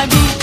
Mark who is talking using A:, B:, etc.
A: I boots.